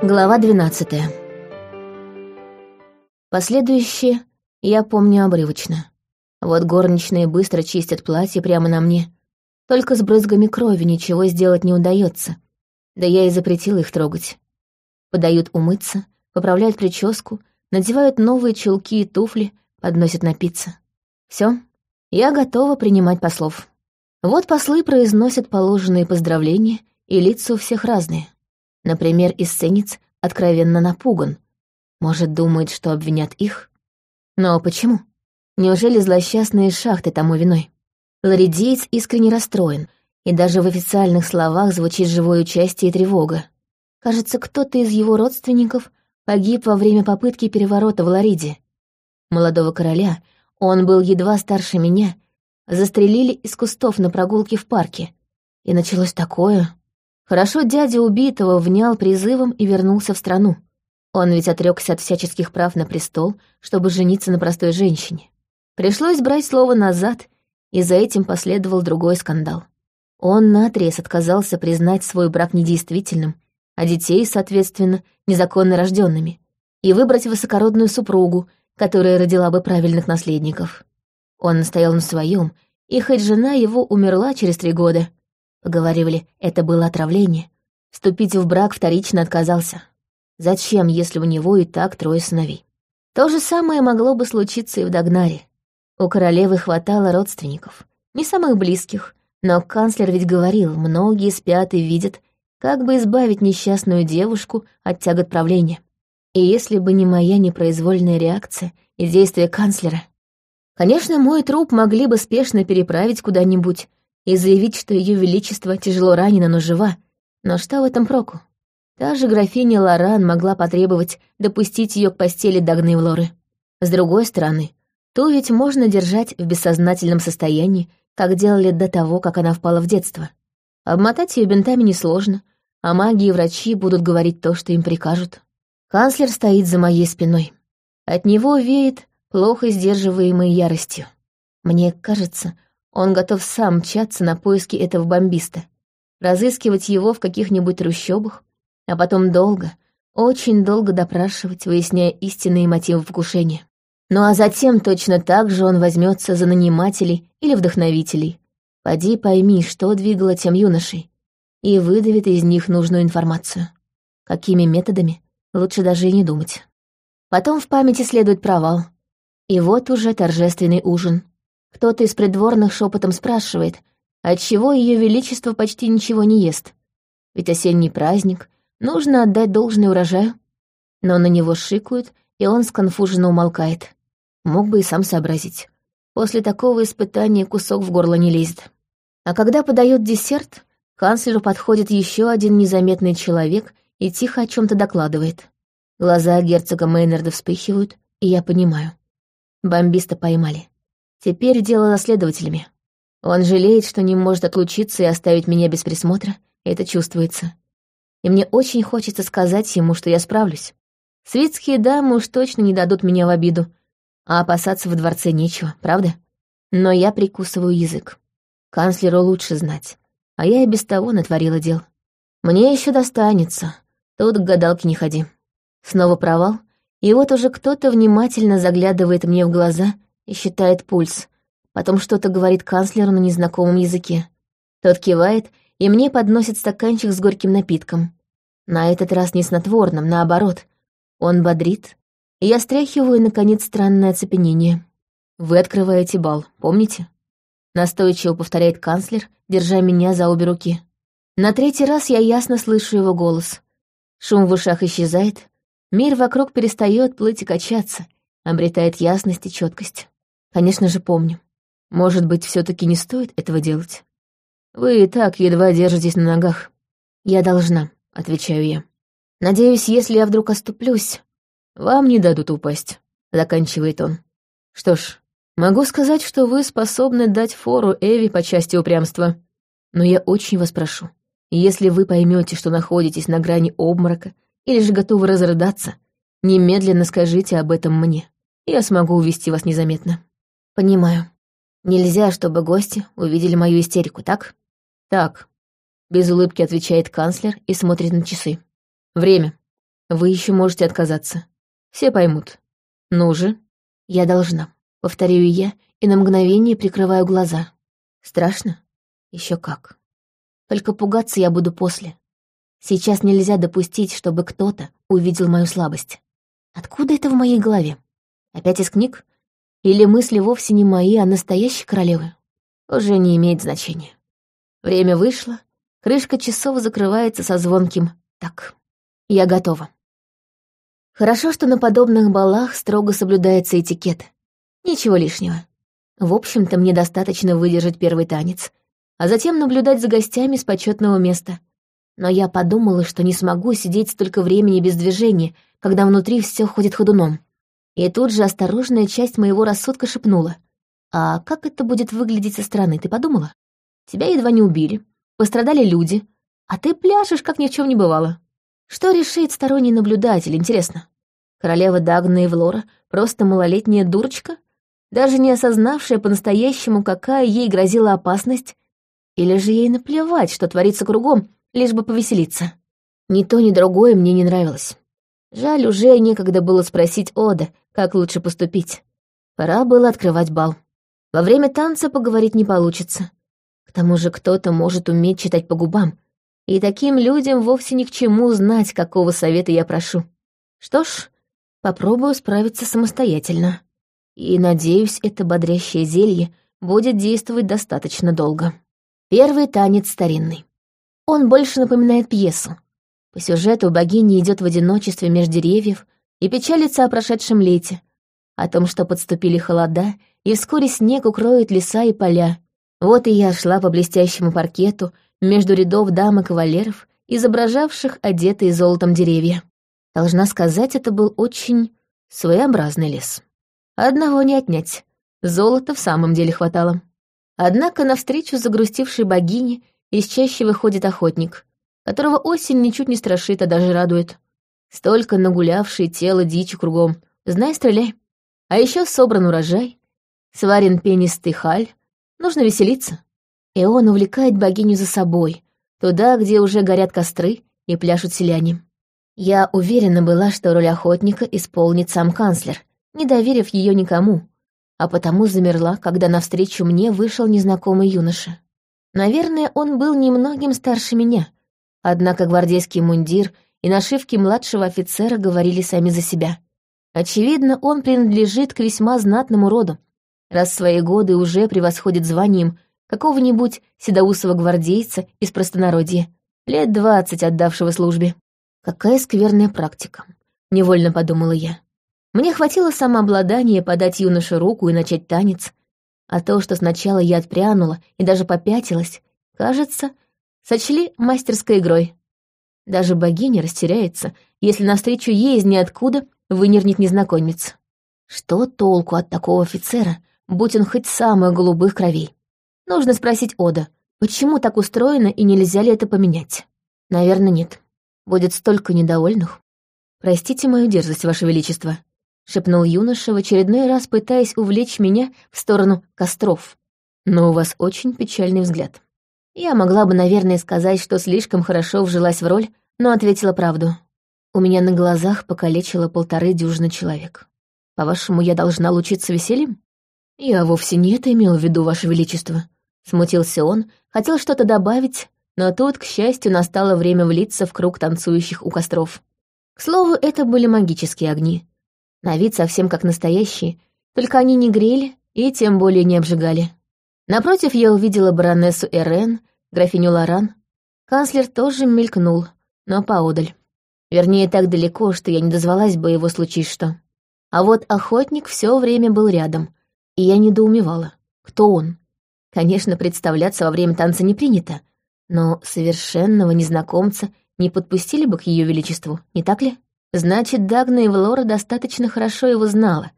Глава 12 Последующее я помню обрывочно. Вот горничные быстро чистят платье прямо на мне. Только с брызгами крови ничего сделать не удается. Да я и запретила их трогать. Подают умыться, поправляют прическу, надевают новые чулки и туфли, подносят напиться. Все, я готова принимать послов. Вот послы произносят положенные поздравления, и лица у всех разные. Например, эсценец откровенно напуган. Может, думает, что обвинят их? Но почему? Неужели злосчастные шахты тому виной? Ларидеец искренне расстроен, и даже в официальных словах звучит живое участие и тревога. Кажется, кто-то из его родственников погиб во время попытки переворота в Лариде. Молодого короля, он был едва старше меня, застрелили из кустов на прогулке в парке. И началось такое. Хорошо дядя убитого внял призывом и вернулся в страну. Он ведь отрекся от всяческих прав на престол, чтобы жениться на простой женщине. Пришлось брать слово назад, и за этим последовал другой скандал. Он наотрез отказался признать свой брак недействительным, а детей, соответственно, незаконно рожденными, и выбрать высокородную супругу, которая родила бы правильных наследников. Он настоял на своем, и хоть жена его умерла через три года, Поговаривали, это было отравление. Вступить в брак вторично отказался. Зачем, если у него и так трое сыновей? То же самое могло бы случиться и в Дагнаре. У королевы хватало родственников. Не самых близких, но канцлер ведь говорил, многие спят и видят, как бы избавить несчастную девушку от тягот правления. И если бы не моя непроизвольная реакция и действия канцлера, конечно, мой труп могли бы спешно переправить куда-нибудь, и заявить, что ее величество тяжело ранена, но жива. Но что в этом проку? Та же графиня Лоран могла потребовать допустить ее к постели Дагны Лоры. С другой стороны, ту ведь можно держать в бессознательном состоянии, как делали до того, как она впала в детство. Обмотать ее бинтами несложно, а маги и врачи будут говорить то, что им прикажут. Канцлер стоит за моей спиной. От него веет плохо сдерживаемой яростью. Мне кажется, он готов сам мчаться на поиски этого бомбиста, разыскивать его в каких-нибудь трущобах, а потом долго, очень долго допрашивать, выясняя истинные мотивы покушения. Ну а затем точно так же он возьмется за нанимателей или вдохновителей. Поди пойми, что двигало тем юношей, и выдавит из них нужную информацию. Какими методами, лучше даже и не думать. Потом в памяти следует провал. И вот уже торжественный ужин. Кто-то из придворных шепотом спрашивает, отчего ее величество почти ничего не ест. Ведь осенний праздник, нужно отдать должное урожаю. Но на него шикают, и он сконфуженно умолкает. Мог бы и сам сообразить. После такого испытания кусок в горло не лезет. А когда подает десерт, канцлеру подходит еще один незаметный человек и тихо о чем то докладывает. Глаза герцога Мейнарда вспыхивают, и я понимаю. Бомбиста поймали. Теперь дело за следователями. Он жалеет, что не может отлучиться и оставить меня без присмотра, это чувствуется. И мне очень хочется сказать ему, что я справлюсь. Светские дамы уж точно не дадут меня в обиду, а опасаться в дворце нечего, правда? Но я прикусываю язык. Канцлеру лучше знать, а я и без того натворила дел. Мне еще достанется, тут к гадалке не ходи. Снова провал, и вот уже кто-то внимательно заглядывает мне в глаза — и считает пульс. Потом что-то говорит канцлеру на незнакомом языке. Тот кивает, и мне подносит стаканчик с горьким напитком. На этот раз не снотворным, наоборот. Он бодрит, и я стряхиваю, наконец, странное оцепенение. «Вы открываете бал, помните?» Настойчиво повторяет канцлер, держа меня за обе руки. На третий раз я ясно слышу его голос. Шум в ушах исчезает, мир вокруг перестает плыть и качаться, обретает ясность и четкость. Конечно же, помню. Может быть, все таки не стоит этого делать? Вы и так едва держитесь на ногах. Я должна, отвечаю я. Надеюсь, если я вдруг оступлюсь, вам не дадут упасть, заканчивает он. Что ж, могу сказать, что вы способны дать фору Эви по части упрямства. Но я очень вас прошу, если вы поймете, что находитесь на грани обморока или же готовы разрыдаться, немедленно скажите об этом мне. Я смогу увести вас незаметно. «Понимаю. Нельзя, чтобы гости увидели мою истерику, так?» «Так», — без улыбки отвечает канцлер и смотрит на часы. «Время. Вы еще можете отказаться. Все поймут. Ну же. Я должна. Повторяю я и на мгновение прикрываю глаза. Страшно? Еще как. Только пугаться я буду после. Сейчас нельзя допустить, чтобы кто-то увидел мою слабость. Откуда это в моей голове? Опять из книг? Или мысли вовсе не мои, а настоящей королевы? Уже не имеет значения. Время вышло, крышка часов закрывается со звонким «так». Я готова. Хорошо, что на подобных балах строго соблюдается этикет. Ничего лишнего. В общем-то, мне достаточно выдержать первый танец, а затем наблюдать за гостями с почетного места. Но я подумала, что не смогу сидеть столько времени без движения, когда внутри все ходит ходуном. И тут же осторожная часть моего рассудка шепнула. «А как это будет выглядеть со стороны, ты подумала? Тебя едва не убили, пострадали люди, а ты пляшешь, как ни в чем не бывало. Что решит сторонний наблюдатель, интересно? Королева Дагна и Влора просто малолетняя дурочка, даже не осознавшая по-настоящему, какая ей грозила опасность, или же ей наплевать, что творится кругом, лишь бы повеселиться. Ни то, ни другое мне не нравилось. Жаль, уже некогда было спросить Ода, как лучше поступить. Пора было открывать бал. Во время танца поговорить не получится. К тому же кто-то может уметь читать по губам, и таким людям вовсе ни к чему знать, какого совета я прошу. Что ж, попробую справиться самостоятельно. И, надеюсь, это бодрящее зелье будет действовать достаточно долго. Первый танец старинный. Он больше напоминает пьесу. По сюжету богиня идет в одиночестве между деревьев и печалится о прошедшем лете, о том, что подступили холода, и вскоре снег укроет леса и поля. Вот и я шла по блестящему паркету, между рядов дам и кавалеров, изображавших одетые золотом деревья. Должна сказать, это был очень своеобразный лес. Одного не отнять. Золота в самом деле хватало. Однако навстречу загрустившей богине из чаще выходит охотник, которого осень ничуть не страшит, а даже радует. Столько нагулявшей тело дичи кругом. Знай, стреляй. А еще собран урожай, сварен пенистый халь. Нужно веселиться и он увлекает богиню за собой, туда, где уже горят костры и пляшут селяне. Я уверена была, что роль охотника исполнит сам канцлер, не доверив ее никому, а потому замерла, когда навстречу мне вышел незнакомый юноша. Наверное, он был немногим старше меня, однако гвардейский мундир и нашивки младшего офицера говорили сами за себя. Очевидно, он принадлежит к весьма знатному роду, раз свои годы уже превосходит званием какого-нибудь седоусого гвардейца из простонародья, лет двадцать отдавшего службе. Какая скверная практика, невольно подумала я. Мне хватило самообладания подать юноше руку и начать танец, а то, что сначала я отпрянула и даже попятилась, кажется, сочли мастерской игрой. Даже богиня растеряется, если навстречу ей из ниоткуда вынернет незнакомец. Что толку от такого офицера, будь он хоть самых голубых кровей? Нужно спросить Ода, почему так устроено и нельзя ли это поменять. Наверное, нет. Будет столько недовольных. Простите мою дерзость, Ваше Величество, шепнул юноша, в очередной раз пытаясь увлечь меня в сторону костров. Но у вас очень печальный взгляд. Я могла бы, наверное, сказать, что слишком хорошо вжилась в роль, но ответила правду. У меня на глазах покалечило полторы дюжины человек. По-вашему, я должна лучиться весельем? Я вовсе не это имел в виду, Ваше Величество. Смутился он, хотел что-то добавить, но тут, к счастью, настало время влиться в круг танцующих у костров. К слову, это были магические огни. На вид совсем как настоящие, только они не грели и тем более не обжигали. Напротив я увидела баронессу Эрен, графиню Лоран. Канцлер тоже мелькнул, но поодаль. Вернее, так далеко, что я не дозвалась бы его случись что. А вот охотник все время был рядом, и я недоумевала, кто он. Конечно, представляться во время танца не принято, но совершенного незнакомца не подпустили бы к ее величеству, не так ли? Значит, Дагна Эвлора достаточно хорошо его знала.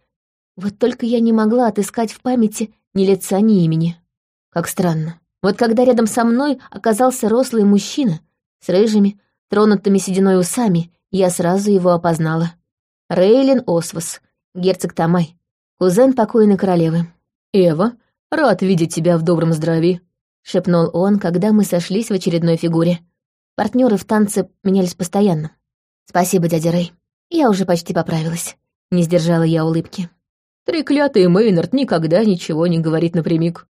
Вот только я не могла отыскать в памяти ни лица, ни имени. Как странно. Вот когда рядом со мной оказался рослый мужчина с рыжими, тронутыми сединой усами, я сразу его опознала. Рейлин Освас, герцог Тамай, кузен покойной королевы. «Эва, «Рад видеть тебя в добром здравии», — шепнул он, когда мы сошлись в очередной фигуре. Партнеры в танце менялись постоянно. Спасибо, дядя Рэй. Я уже почти поправилась. Не сдержала я улыбки. Треклятый Мейнард никогда ничего не говорит напрямик.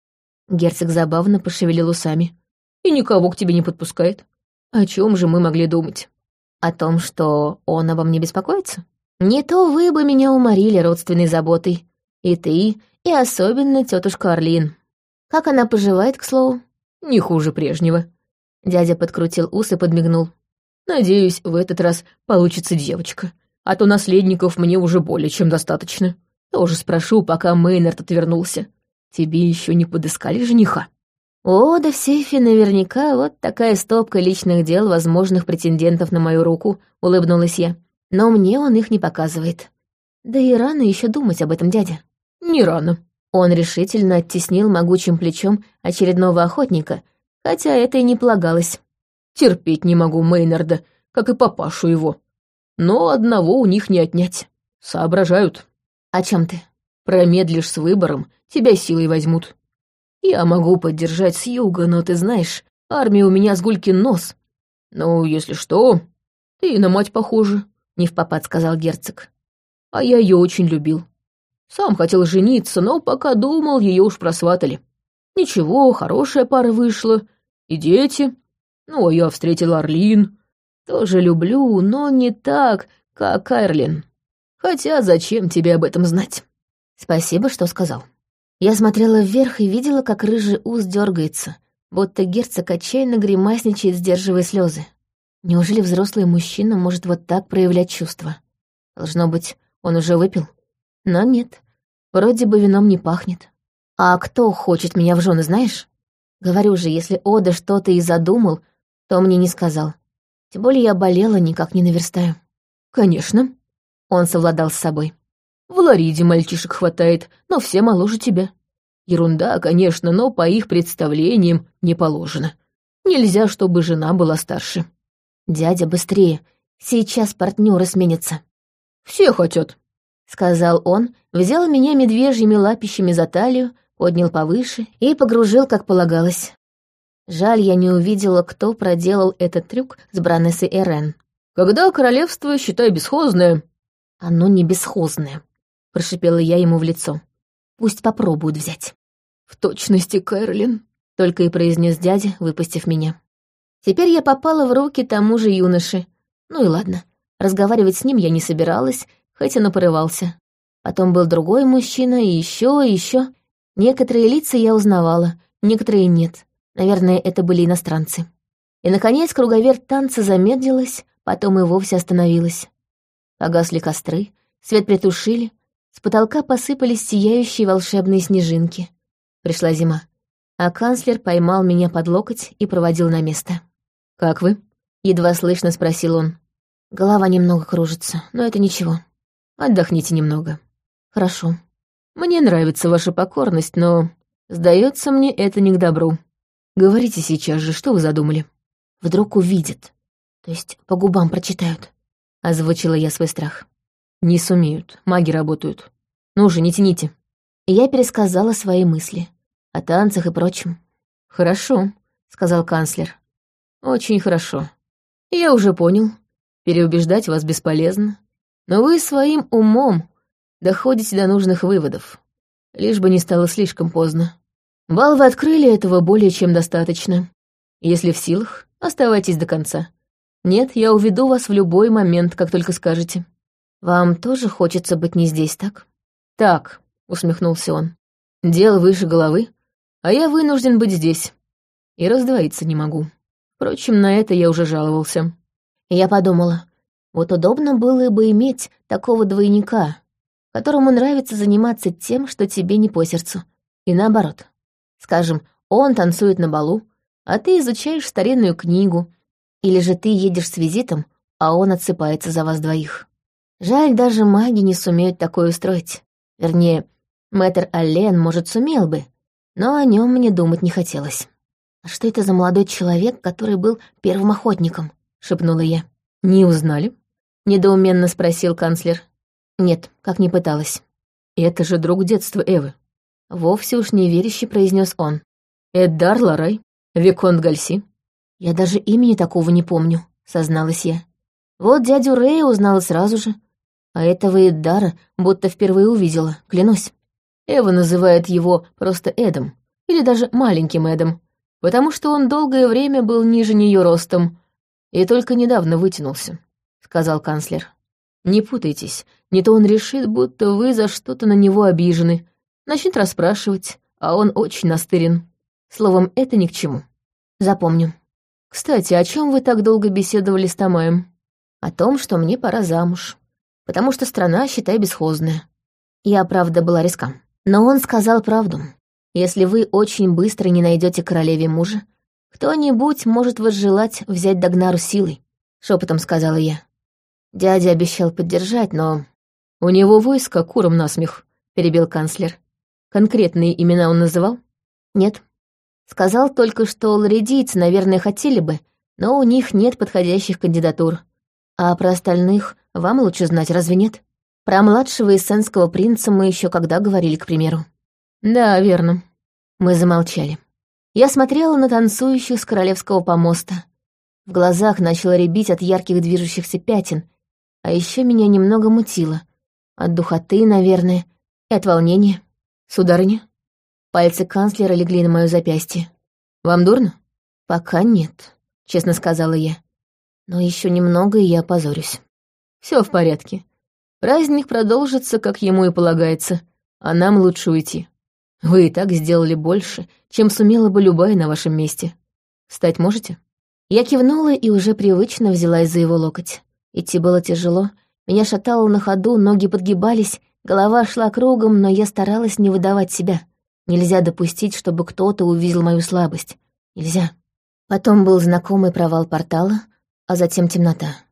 Герцог забавно пошевелил усами. И никого к тебе не подпускает. О чем же мы могли думать? О том, что он обо мне беспокоится? Не то вы бы меня уморили родственной заботой. И ты, и особенно тетушка Орлин. Как она поживает, к слову? Не хуже прежнего. Дядя подкрутил ус и подмигнул. Надеюсь, в этот раз получится девочка. А то наследников мне уже более чем достаточно. Тоже спрошу, пока Мейнард отвернулся. Тебе еще не подыскали жениха? О, да в сейфе наверняка вот такая стопка личных дел возможных претендентов на мою руку, улыбнулась я. Но мне он их не показывает. Да и рано еще думать об этом, дядя. Не рано. Он решительно оттеснил могучим плечом очередного охотника, хотя это и не полагалось. Терпеть не могу Мейнарда, как и папашу его. Но одного у них не отнять. Соображают. О чем ты? Промедлишь с выбором, тебя силой возьмут. Я могу поддержать с юга, но ты знаешь, армия у меня с гулькин нос. Ну, если что, ты на мать похожа, — не в попад сказал герцог. А я ее очень любил. Сам хотел жениться, но пока думал, ее уж просватали. Ничего, хорошая пара вышла. И дети. Ну, а я встретил Орлин. Тоже люблю, но не так, как Айрлин. Хотя зачем тебе об этом знать? Спасибо, что сказал. Я смотрела вверх и видела, как рыжий ус дергается, будто герцог отчаянно гримасничает, сдерживая слезы. Неужели взрослый мужчина может вот так проявлять чувства? Должно быть, он уже выпил? Но нет, вроде бы вином не пахнет. А кто хочет меня в жены, знаешь? Говорю же, если Ода что-то и задумал, то мне не сказал. Тем более я болела, никак не наверстаю. Конечно. Он совладал с собой. В Лариде мальчишек хватает, но все моложе тебя. Ерунда, конечно, но по их представлениям не положено. Нельзя, чтобы жена была старше. Дядя, быстрее. Сейчас партнеры сменятся. Все хотят, сказал он, взял меня медвежьими лапищами за талию, поднял повыше и погружил, как полагалось. Жаль, я не увидела, кто проделал этот трюк с Бранессой Эрен. Когда королевство, считай, бесхозное. Оно не бесхозное, прошипела я ему в лицо. Пусть попробуют взять. В точности, Кэролин, только и произнес дядя, выпустив меня. Теперь я попала в руки тому же юноше. Ну и ладно, разговаривать с ним я не собиралась, хоть он и порывался. Потом был другой мужчина, и еще, и еще. Некоторые лица я узнавала, некоторые нет. Наверное, это были иностранцы. И, наконец, круговерть танца замедлилась, потом и вовсе остановилась. Погасли костры, свет притушили, с потолка посыпались сияющие волшебные снежинки. Пришла зима, а канцлер поймал меня под локоть и проводил на место. «Как вы?» — едва слышно спросил он. Голова немного кружится, но это ничего. Отдохните немного. Хорошо. Мне нравится ваша покорность, но, сдается мне, это не к добру. Говорите сейчас же, что вы задумали. Вдруг увидят. То есть по губам прочитают. Озвучила я свой страх. Не сумеют, маги работают. Ну же, не тяните. я пересказала свои мысли. О танцах и прочем. Хорошо, сказал канцлер. Очень хорошо. Я уже понял. Переубеждать вас бесполезно. Но вы своим умом доходите до нужных выводов. Лишь бы не стало слишком поздно. Бал вы открыли, этого более чем достаточно. Если в силах, оставайтесь до конца. Нет, я уведу вас в любой момент, как только скажете. Вам тоже хочется быть не здесь, так? Так, усмехнулся он. Дело выше головы, а я вынужден быть здесь. И раздвоиться не могу. Впрочем, на это я уже жаловался. Я подумала, вот удобно было бы иметь такого двойника, которому нравится заниматься тем, что тебе не по сердцу. И наоборот. Скажем, он танцует на балу, а ты изучаешь старинную книгу, или же ты едешь с визитом, а он отсыпается за вас двоих. Жаль, даже маги не сумеют такое устроить. Вернее, мэтр Аллен, может, сумел бы, но о нем мне думать не хотелось. «А что это за молодой человек, который был первым охотником?» — шепнула я. «Не узнали?» — недоуменно спросил канцлер. «Нет, как не пыталась». «Это же друг детства Эвы». Вовсе уж неверяще произнес он. «Эддар Ларай, Виконт Гальси». «Я даже имени такого не помню», — созналась я. Вот дядю Рэя узнала сразу же, а этого Эддара будто впервые увидела, клянусь. Эва называет его просто Эдом, или даже маленьким Эдом, потому что он долгое время был ниже нее ростом и только недавно вытянулся, — сказал канцлер. Не путайтесь, не то он решит, будто вы за что-то на него обижены, начнет расспрашивать, а он очень настырен. Словом, это ни к чему. Запомню. Кстати, о чем вы так долго беседовали с Тамаем? О том, что мне пора замуж, потому что страна, считай, бесхозная. Я, правда, была риска. Но он сказал правду. Если вы очень быстро не найдете королеве мужа, кто-нибудь может возжелать взять Дагнару силой, шепотом сказала я. Дядя обещал поддержать, но... У него войско куром насмех, перебил канцлер. Конкретные имена он называл? Нет. Сказал только, что ларидийцы, наверное, хотели бы, но у них нет подходящих кандидатур. А про остальных вам лучше знать, разве нет? Про младшего эссенского принца мы еще когда говорили, к примеру. Да, верно. Мы замолчали. Я смотрела на танцующих с королевского помоста. В глазах начало рябить от ярких движущихся пятен, а еще меня немного мутило. От духоты, наверное, и от волнения. Сударыня? Пальцы канцлера легли на мое запястье. Вам дурно? Пока нет, честно сказала я. Но еще немного, и я опозорюсь. Все в порядке. Праздник продолжится, как ему и полагается, а нам лучше уйти. Вы и так сделали больше, чем сумела бы любая на вашем месте. Встать можете?» Я кивнула и уже привычно взялась за его локоть. Идти было тяжело, меня шатало на ходу, ноги подгибались, голова шла кругом, но я старалась не выдавать себя. Нельзя допустить, чтобы кто-то увидел мою слабость. Нельзя. Потом был знакомый провал портала, а затем темнота.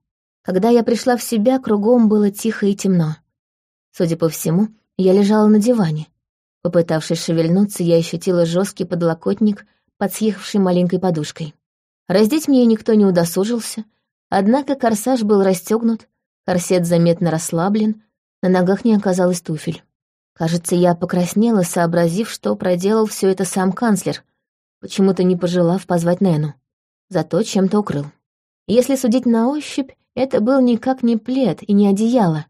Когда я пришла в себя, кругом было тихо и темно. Судя по всему, я лежала на диване. Попытавшись шевельнуться, я ощутила жесткий подлокотник под съехавшей маленькой подушкой. Раздеть меня никто не удосужился, однако корсаж был расстегнут, корсет заметно расслаблен, на ногах не оказалось туфель. Кажется, я покраснела, сообразив, что проделал все это сам канцлер, почему-то не пожелав позвать Нену. Зато чем-то укрыл. Если судить на ощупь, это был никак не плед и не одеяло,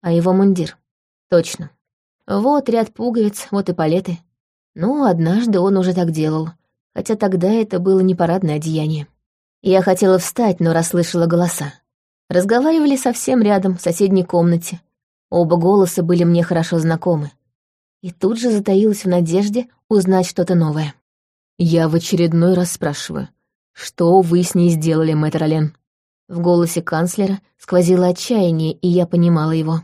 а его мундир. Точно. Вот ряд пуговиц, вот и палеты. Ну, однажды он уже так делал, хотя тогда это было не парадное одеяние. Я хотела встать, но расслышала голоса. Разговаривали совсем рядом, в соседней комнате. Оба голоса были мне хорошо знакомы. И тут же затаилась в надежде узнать что-то новое. «Я в очередной раз спрашиваю, что вы с ней сделали, мэтр Олен?» В голосе канцлера сквозило отчаяние, и я понимала его.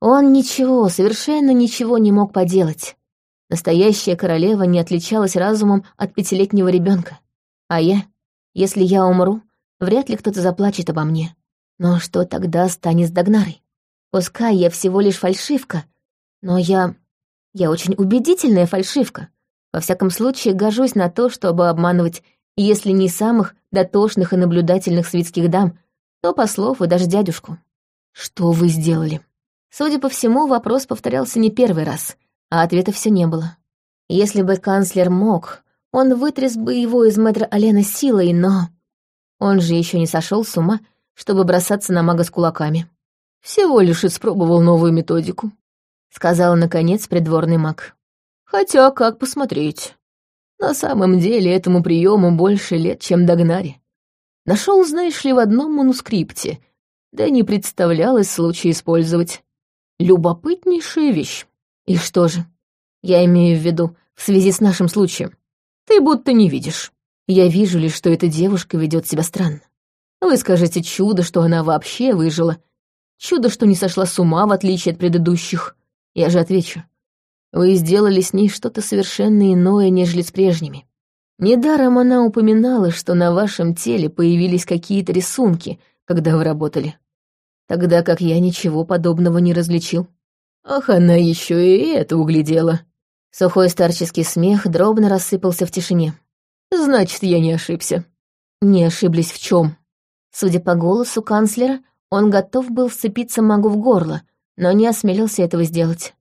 Он ничего, совершенно ничего не мог поделать. Настоящая королева не отличалась разумом от пятилетнего ребенка. А я, если я умру, вряд ли кто-то заплачет обо мне. Но что тогда станет с Дагнарой? Пускай я всего лишь фальшивка, но я... Я очень убедительная фальшивка. Во всяком случае, гожусь на то, чтобы обманывать, если не самых дотошных и наблюдательных светских дам, то послов и даже дядюшку. Что вы сделали? Судя по всему, вопрос повторялся не первый раз, а ответа все не было. Если бы канцлер мог, он вытряс бы его из мэтра Алена силой, но... Он же еще не сошел с ума, чтобы бросаться на мага с кулаками. «Всего лишь испробовал новую методику», — сказал, наконец, придворный маг. «Хотя, как посмотреть? На самом деле этому приему больше лет, чем Дагнаре. Нашел, знаешь ли, в одном манускрипте, да не представлялось случая использовать. Любопытнейшая вещь. И что же? Я имею в виду, в связи с нашим случаем. Ты будто не видишь. Я вижу лишь, что эта девушка ведет себя странно. Вы скажете чудо, что она вообще выжила. Чудо, что не сошла с ума, в отличие от предыдущих. Я же отвечу. Вы сделали с ней что-то совершенно иное, нежели с прежними. Недаром она упоминала, что на вашем теле появились какие-то рисунки, когда вы работали. Тогда как я ничего подобного не различил. Ах, она еще и это углядела. Сухой старческий смех дробно рассыпался в тишине. Значит, я не ошибся. Не ошиблись в чем? Судя по голосу канцлера, он готов был вцепиться магу в горло, но не осмелился этого сделать.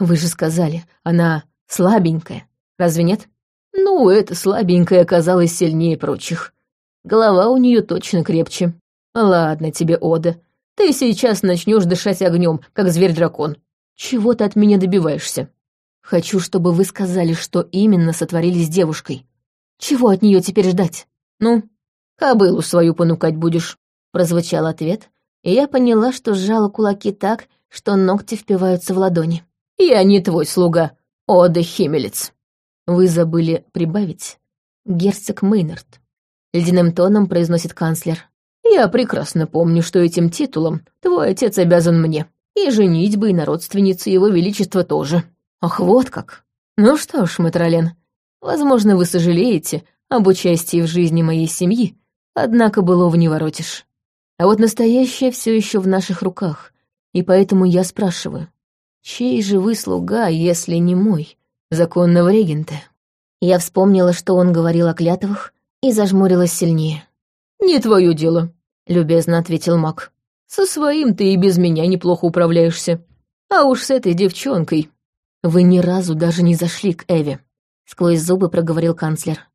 Вы же сказали, она слабенькая, разве нет? Ну, эта слабенькая оказалась сильнее прочих. Голова у нее точно крепче. Ладно тебе, Ода, ты сейчас начнешь дышать огнем, как зверь-дракон. Чего ты от меня добиваешься? Хочу, чтобы вы сказали, что именно сотворили с девушкой. Чего от нее теперь ждать? Ну, кобылу свою понукать будешь, прозвучал ответ, и я поняла, что сжала кулаки так, что ногти впиваются в ладони. «Я не твой слуга, Ода Химелец». «Вы забыли прибавить?» «Герцог Мейнард», — ледяным тоном произносит канцлер. «Я прекрасно помню, что этим титулом твой отец обязан мне, и женитьбой на родственнице его величества тоже. Ах, вот как! Ну что ж, Матролен, возможно, вы сожалеете об участии в жизни моей семьи, однако былого не воротишь. А вот настоящее все еще в наших руках, и поэтому я спрашиваю, чей же вы слуга, если не мой, законного регента? Я вспомнила, что он говорил о клятвах, и зажмурилась сильнее. «Не твое дело», — любезно ответил маг. «Со своим ты и без меня неплохо управляешься. А уж с этой девчонкой...» «Вы ни разу даже не зашли к Эве», — сквозь зубы проговорил канцлер.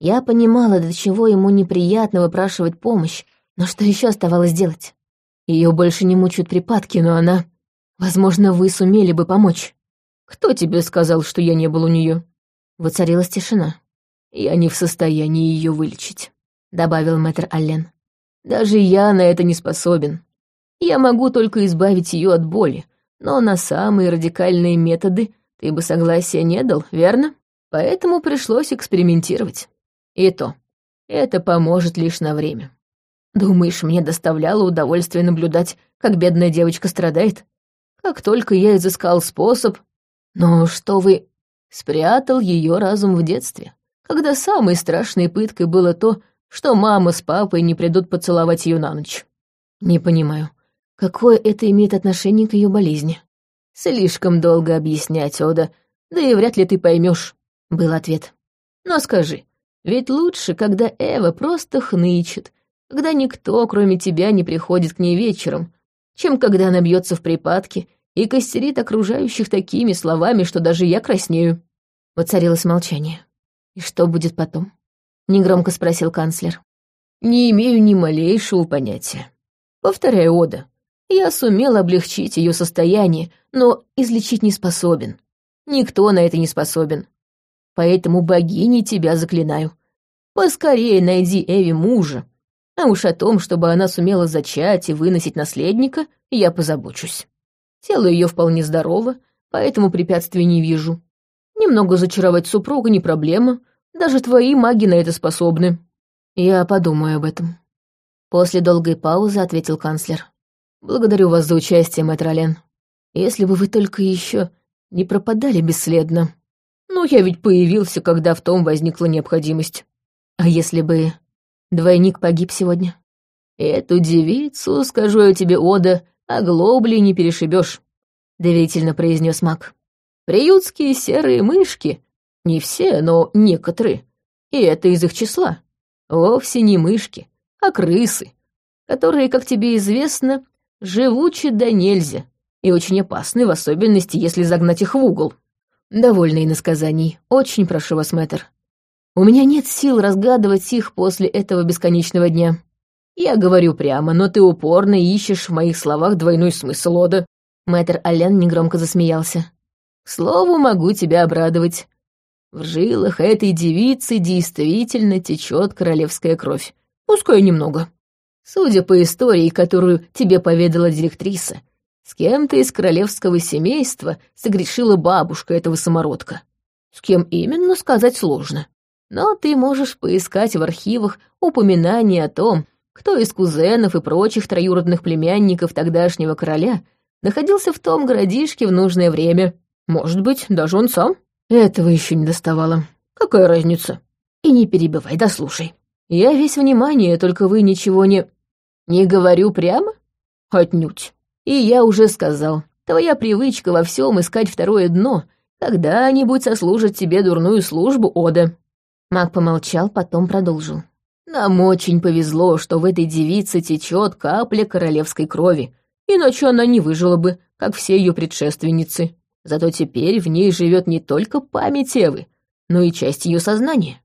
Я понимала, до чего ему неприятно выпрашивать помощь, но что еще оставалось делать? Ее больше не мучают припадки, но она... Возможно, вы сумели бы помочь. Кто тебе сказал, что я не был у нее? Воцарилась тишина. Я не в состоянии ее вылечить, добавил мэтр Аллен. Даже я на это не способен. Я могу только избавить ее от боли, но на самые радикальные методы ты бы согласия не дал, верно? Поэтому пришлось экспериментировать. И то, это поможет лишь на время. Думаешь, мне доставляло удовольствие наблюдать, как бедная девочка страдает? Как только я изыскал способ... Но что вы... Спрятал ее разум в детстве, когда самой страшной пыткой было то, что мама с папой не придут поцеловать ее на ночь. Не понимаю, какое это имеет отношение к ее болезни? Слишком долго объяснять, Ода, да и вряд ли ты поймешь, был ответ. Но скажи, ведь лучше, когда Эва просто хнычет, когда никто, кроме тебя, не приходит к ней вечером, чем когда она бьется в припадке и костерит окружающих такими словами, что даже я краснею. Воцарилось молчание. «И что будет потом?» — негромко спросил канцлер. «Не имею ни малейшего понятия. Повторяю, Ода, я сумел облегчить ее состояние, но излечить не способен. Никто на это не способен. Поэтому богини тебя заклинаю. Поскорее найди Эви мужа, а уж о том, чтобы она сумела зачать и выносить наследника, я позабочусь. Тело ее вполне здорово, поэтому препятствий не вижу. Немного зачаровать супруга не проблема, даже твои маги на это способны. Я подумаю об этом. После долгой паузы ответил канцлер. Благодарю вас за участие, мэтр Ален. Если бы вы только еще не пропадали бесследно. Ну, я ведь появился, когда в том возникла необходимость. А если бы Двойник погиб сегодня. Эту девицу, скажу я тебе, Ода, оглоблей не перешибешь, доверительно произнес маг. Приютские серые мышки, не все, но некоторые, и это из их числа, вовсе не мышки, а крысы, которые, как тебе известно, живучи да нельзя, и очень опасны, в особенности, если загнать их в угол. Довольно иносказаний. Очень прошу вас, мэтр. У меня нет сил разгадывать их после этого бесконечного дня. Я говорю прямо, но ты упорно ищешь в моих словах двойной смысл, Ода. Мэтр Ален негромко засмеялся. К слову, могу тебя обрадовать. В жилах этой девицы действительно течет королевская кровь. Пускай немного. Судя по истории, которую тебе поведала директриса, с кем-то из королевского семейства согрешила бабушка этого самородка. С кем именно, сказать сложно. Но ты можешь поискать в архивах упоминания о том, кто из кузенов и прочих троюродных племянников тогдашнего короля находился в том городишке в нужное время. Может быть, даже он сам? Этого еще не доставало. Какая разница? И не перебивай, да слушай. Я весь внимание, только вы ничего не... Не говорю прямо? Отнюдь. И я уже сказал, твоя привычка во всем искать второе дно когда-нибудь сослужит тебе дурную службу, Ода. Маг помолчал, потом продолжил. «Нам очень повезло, что в этой девице течет капля королевской крови, иначе она не выжила бы, как все ее предшественницы. Зато теперь в ней живет не только память Эвы, но и часть ее сознания.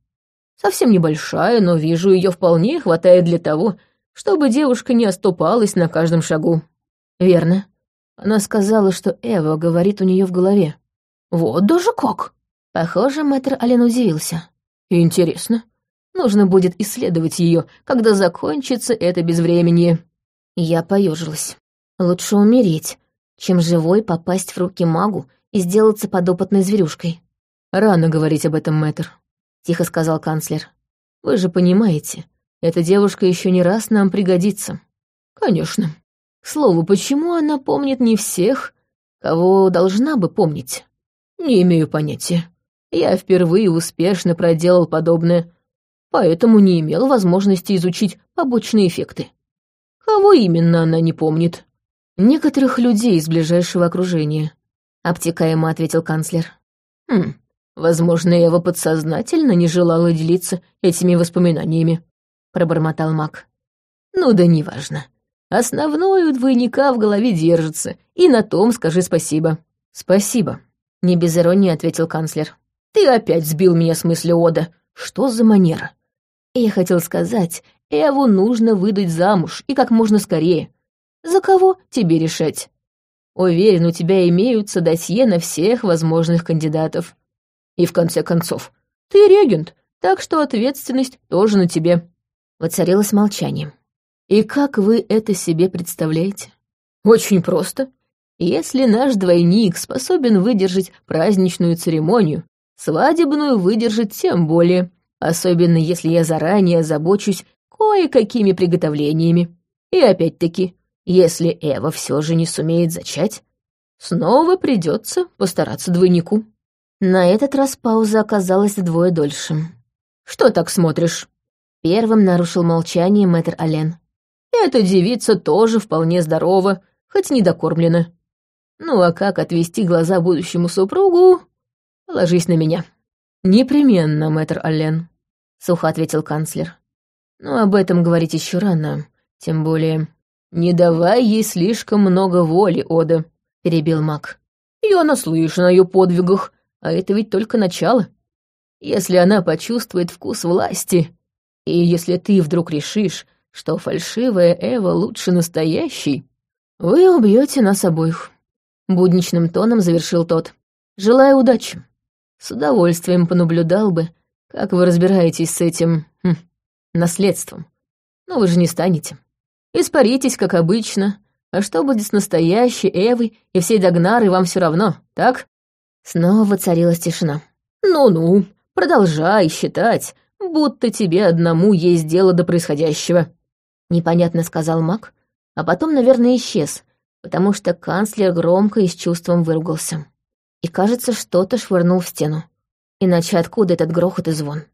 Совсем небольшая, но вижу, ее вполне хватает для того, чтобы девушка не оступалась на каждом шагу. Верно. Она сказала, что Эва говорит у нее в голове. Вот даже как. Похоже, мэтр Ален удивился. Интересно. Нужно будет исследовать ее, когда закончится это безвременье. Я поежилась. Лучше умереть, чем живой попасть в руки магу и сделаться подопытной зверюшкой. Рано говорить об этом, мэтр, тихо сказал канцлер. Вы же понимаете, эта девушка еще не раз нам пригодится. Конечно. К слову, почему она помнит не всех, кого должна бы помнить? Не имею понятия. Я впервые успешно проделал подобное, поэтому не имел возможности изучить побочные эффекты. Кого именно она не помнит? Некоторых людей из ближайшего окружения, обтекаемо ответил канцлер. Хм, возможно, его подсознательно не желала делиться этими воспоминаниями, пробормотал маг. Ну да неважно. Основное у двойника в голове держится, и на том скажи спасибо. Спасибо, не без иронии ответил канцлер. Ты опять сбил меня с мысли Ода. Что за манера? Я хотел сказать, Эву нужно выдать замуж, и как можно скорее. За кого тебе решать? Уверен, у тебя имеются досье на всех возможных кандидатов. И в конце концов, ты регент, так что ответственность тоже на тебе. Воцарилось молчание. И как вы это себе представляете? Очень просто. Если наш двойник способен выдержать праздничную церемонию, свадебную выдержит тем более, особенно если я заранее озабочусь кое-какими приготовлениями. И опять-таки, если Эва все же не сумеет зачать, снова придется постараться двойнику. На этот раз пауза оказалась вдвое дольше. «Что так смотришь?» Первым нарушил молчание мэтр Ален. «Эта девица тоже вполне здорова, хоть недокормлена. Ну а как отвести глаза будущему супругу? Ложись на меня». «Непременно, мэтр Аллен», — сухо ответил канцлер. «Но об этом говорить еще рано, тем более...» «Не давай ей слишком много воли, Ода», — перебил маг. «Я наслышан о ее подвигах, а это ведь только начало. Если она почувствует вкус власти, и если ты вдруг решишь, что фальшивая Эва лучше настоящей, вы убьете нас обоих», — будничным тоном завершил тот. «Желаю удачи. С удовольствием понаблюдал бы, как вы разбираетесь с этим... Хм, наследством. Но вы же не станете». Испаритесь, как обычно. А что будет с настоящей Эвой и всей Дагнарой, вам все равно, так?» Снова воцарилась тишина. «Ну-ну, продолжай считать, будто тебе одному есть дело до происходящего», — непонятно сказал маг, а потом, наверное, исчез, потому что канцлер громко и с чувством выругался. И, кажется, что-то швырнул в стену. Иначе откуда этот грохот и звон?